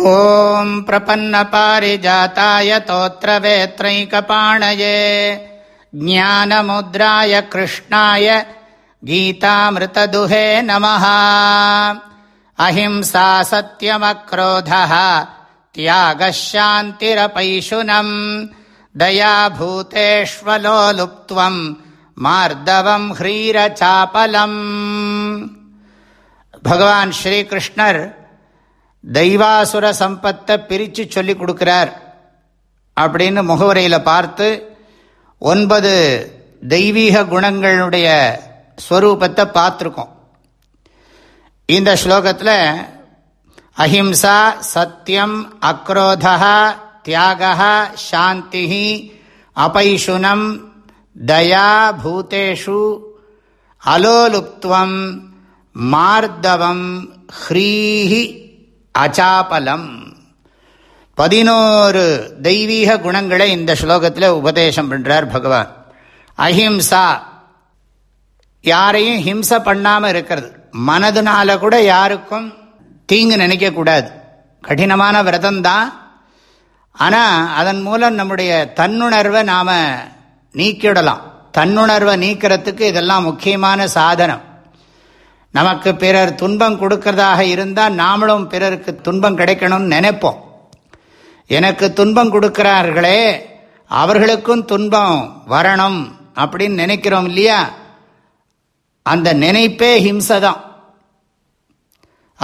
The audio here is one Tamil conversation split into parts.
ॐ प्रपन्नपारिजाताय तोत्रवेत्रैकपाणये ज्ञानमुद्राय कृष्णाय गीतामृतदुहे नमः अहिंसा सत्यमक्रोधः त्यागः शान्तिरपैशुनम् दयाभूतेष्वलोलुप्त्वम् मार्दवम् ह्रीरचापलम् भगवान् श्रीकृष्णर् தெய்வாசுர சம்பத்தை பிரித்து சொல்லி கொடுக்கிறார் அப்படின்னு முகவரையில் பார்த்து ஒன்பது தெய்வீக குணங்களுடைய ஸ்வரூபத்தை பார்த்துருக்கோம். இந்த ஸ்லோகத்தில் அஹிம்சா சத்தியம் அக்ரோதா தியாகா சாந்தி அபைஷுனம் தயா பூதேஷு அலோலுப்துவம் மார்தவம் ஹ்ரீஹி அச்சாபலம் பதினோரு தெய்வீக குணங்களை இந்த ஸ்லோகத்தில் உபதேசம் பண்ணுறார் பகவான். அஹிம்சா. யாரையும் ஹிம்சை பண்ணாமல் இருக்கிறது. மனதுனால கூட யாருக்கும் தீங்கு நினைக்கக்கூடாது கடினமான விரதம்தான். ஆனால் அதன் மூலம் நம்முடைய தன்னுணர்வை நாம் நீக்கிடலாம். தன்னுணர்வை நீக்கிறதுக்கு இதெல்லாம் முக்கியமான சாதனம். நமக்கு பிறர் துன்பம் கொடுக்கறதாக இருந்தால் நாமளும் பிறருக்கு துன்பம் கிடைக்கணும்னு நினைப்போம். எனக்கு துன்பம் கொடுக்கிறார்களே அவர்களுக்கும் துன்பம் வரணும் அப்படின்னு நினைக்கிறோம் இல்லையா? அந்த நினைப்பே ஹிம்சை தான்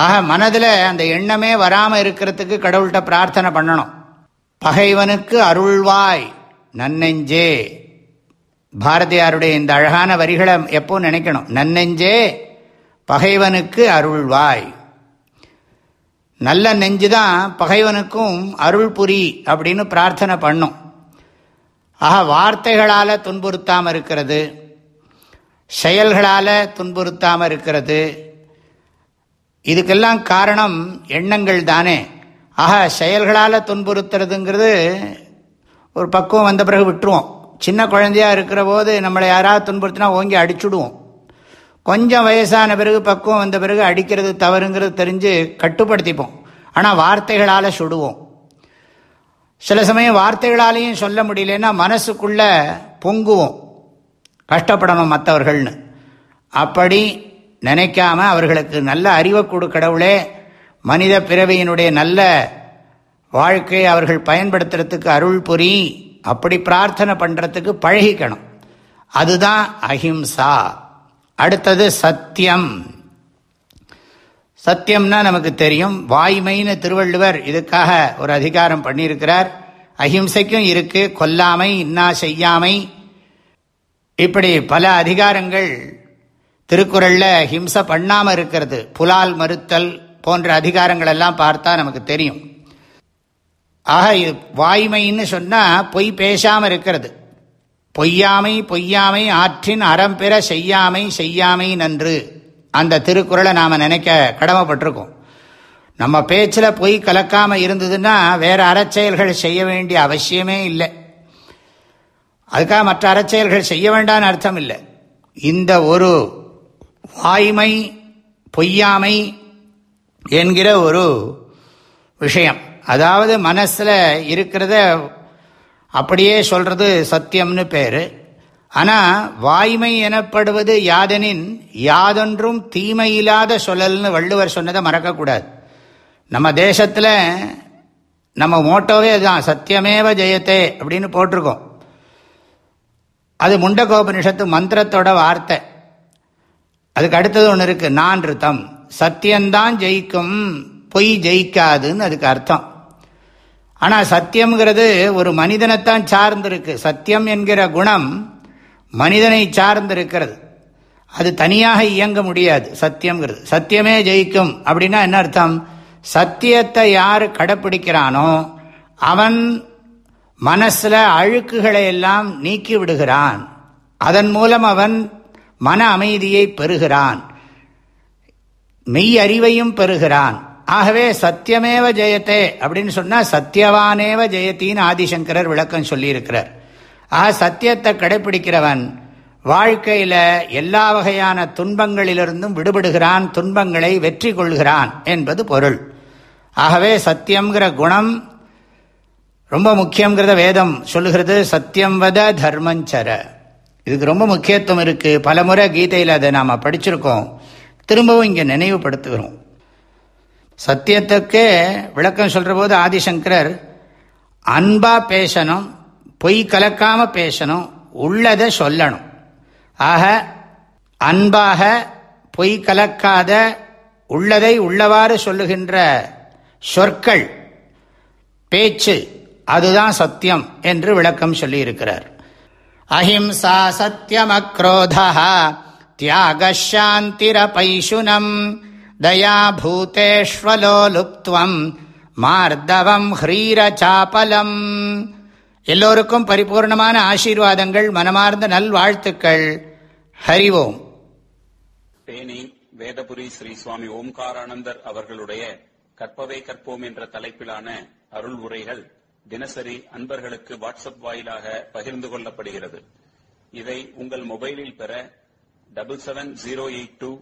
ஆக மனதில் அந்த எண்ணமே வராமல் இருக்கிறதுக்கு கடவுள்கிட்ட பிரார்த்தனை பண்ணணும். பகைவனுக்கு அருள்வாய் நன்னெஞ்சே. பாரதியாருடைய இந்த அழகான வரிகளை எப்போ நினைக்கணும். நன்னெஞ்சே பகைவனுக்கு அருள்வாய். நல்ல நெஞ்சு தான் பகைவனுக்கும் அருள் புரி அப்படின்னு பிரார்த்தனை பண்ணும். ஆக வார்த்தைகளால் துன்புறுத்தாமல் இருக்கிறது. செயல்களால் துன்புறுத்தாமல் இருக்கிறது. இதுக்கெல்லாம் காரணம் எண்ணங்கள் தானே. ஆக செயல்களால் துன்புறுத்துறதுங்கிறது ஒரு பக்குவம் வந்த பிறகு விட்டுருவோம். சின்ன குழந்தையாக இருக்கிற போது நம்மளை யாராவது துன்புறுத்தினா ஓங்கி அடிச்சுடுவோம். கொஞ்சம் வயசான பிறகு பக்குவம் வந்த பிறகு அடிக்கிறது தவறுங்கிறது தெரிஞ்சு கட்டுப்படுத்திப்போம். ஆனால் வார்த்தைகளால் சுடுவோம். சில சமயம் வார்த்தைகளாலேயும் சொல்ல முடியலன்னா மனசுக்குள்ள பொங்குவோம். கஷ்டப்படணும் மற்றவர்கள்னு அப்படி நினைக்காம அவர்களுக்கு நல்ல அறிவை கொடு கடவுளே மனித பிறவியினுடைய நல்ல வாழ்க்கையை அவர்கள் பயன்படுத்துறதுக்கு அருள் புரி அப்படி பிரார்த்தனை பண்ணுறதுக்கு பழகிக்கணும். அதுதான் அஹிம்சா. அடுத்தது சத்தியம். சத்தியம்னா நமக்கு தெரியும். வாய்மைன்னு திருவள்ளுவர் இதுக்காக ஒரு அதிகாரம் பண்ணியிருக்கிறார். அஹிம்சைக்கும் இருக்கு. கொல்லாமை இன்னா செய்யாமை. இப்படி பல அதிகாரங்கள் திருக்குறளில் ஹிம்சை பண்ணாமல் இருக்கிறது. புலால் மறுத்தல் போன்ற அதிகாரங்கள் எல்லாம் பார்த்தா நமக்கு தெரியும். ஆக இது வாய்மைன்னு சொன்னால் பொய் பேசாமல் இருக்கிறது. பொய்யாமை பொய்யாமை ஆற்றின் அறம்பெற செய்யாமை செய்யாமை நன்று. அந்த திருக்குறளை நாம் நினைக்க கடமைப்பட்டிருக்கோம். நம்ம பேச்சில் பொய் கலக்காமல் இருந்ததுன்னா வேறு அறச்செயல்கள் செய்ய வேண்டிய அவசியமே இல்லை. அதுக்காக மற்ற அறச்செயல்கள் செய்ய வேண்டாம்னு அர்த்தம் இல்லை. இந்த ஒரு வாய்மை பொய்யாமை என்கிற ஒரு விஷயம். அதாவது மனசில் இருக்கிறத அப்படியே சொல்கிறது சத்தியம்னு பேர். ஆனால் வாய்மை எனப்படுவது யாதெனின் யாதொன்றும் தீமை இல்லாத சொல்லல்னு வள்ளுவர் சொன்னதை மறக்கக்கூடாது. நம்ம தேசத்தில் நம்ம மோட்டோவே அதுதான் சத்தியமேவ ஜெயத்தே அப்படின்னு போட்டிருக்கோம். அது முண்டகோபனிஷத்து மந்திரத்தோட வார்த்தை. அதுக்கு அடுத்தது ஒன்று இருக்குது நான் ரித்தம் சத்தியம்தான் ஜெயிக்கும் பொய் ஜெயிக்காதுன்னு அதுக்கு அர்த்தம். ஆனால் சத்தியம்ங்கிறது ஒரு மனிதனைத்தான் சார்ந்திருக்கு. சத்தியம் என்கிற குணம் மனிதனை சார்ந்திருக்கிறது. அது தனியாக இயங்க முடியாது சத்தியம்ங்கிறது. சத்தியமே ஜெயிக்கும். அப்படின்னா என்ன அர்த்தம்? சத்தியத்தை யார் கடைப்பிடிக்கிறானோ அவன் மனசில் அழுக்குகளை எல்லாம் நீக்கி விடுகிறான். அதன் மூலம் அவன் மன அமைதியை பெறுகிறான். மெய் அறிவையும் பெறுகிறான். ஆகவே சத்தியமேவ ஜெயத்தே அப்படின்னு சொன்னால் சத்தியவானேவ ஜெயத்தின்னு ஆதிசங்கரர் விளக்கம் சொல்லியிருக்கிறார். ஆக சத்தியத்தை கடைபிடிக்கிறவன் வாழ்க்கையில் எல்லா வகையான துன்பங்களிலிருந்தும் விடுபடுகிறான் துன்பங்களை வெற்றி கொள்கிறான் என்பது பொருள். ஆகவே சத்தியம்ங்கிற குணம் ரொம்ப முக்கியங்கிறத வேதம் சொல்லுகிறது சத்தியம் வத தர்மஞ்சர. இதுக்கு ரொம்ப முக்கியத்துவம் இருக்குது பல முறை கீதையில் அதை நாம் படிச்சிருக்கோம். திரும்பவும் இங்கே நினைவுபடுத்துகிறோம். சத்தியத்துக்கே விளக்கம் சொல்கிற போது ஆதிசங்கரர் அன்பா பேசணும் பொய் கலக்காம பேசணும் உள்ளதை சொல்லணும். ஆக அன்பாக பொய் கலக்காத உள்ளதை உள்ளவாறு சொல்லுகின்ற சொற்கள் பேச்சு அதுதான் சத்தியம் என்று விளக்கம் சொல்லியிருக்கிறார். அஹிம்சா சத்தியம் அக்ரோதா தியாகசாந்திரபைஷுனம் தயாபூதேஷ்வலோலுப்துவம் மார்தவம் ஹ்ரீரச்சாபலம் எல்லோருக்கும் பரிபூர்ணமான ஆசீர்வாதங்கள் மனமார்ந்த நல்வாழ்த்துக்கள். ஹரிவோம். தேனி வேதபுரி ஸ்ரீ சுவாமி ஓம்காரானந்தர் அவர்களுடைய கற்பவை கற்போம் என்ற தலைப்பிலான அருள் உரைகள் தினசரி அன்பர்களுக்கு வாட்ஸ்அப் வாயிலாக பகிர்ந்து கொள்ளப்படுகிறது. இதை உங்கள் மொபைலில் பெற double seven zero eight two